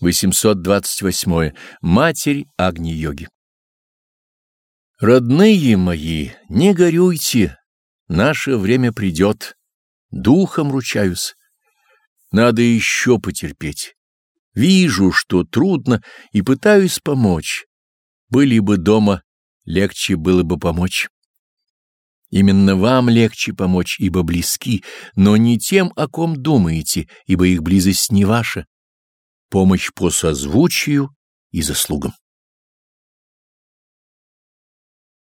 828. Матерь Агни-йоги. Родные мои, не горюйте, наше время придет, духом ручаюсь. Надо еще потерпеть. Вижу, что трудно, и пытаюсь помочь. Были бы дома, легче было бы помочь. Именно вам легче помочь, ибо близки, но не тем, о ком думаете, ибо их близость не ваша помощь по созвучию и заслугам.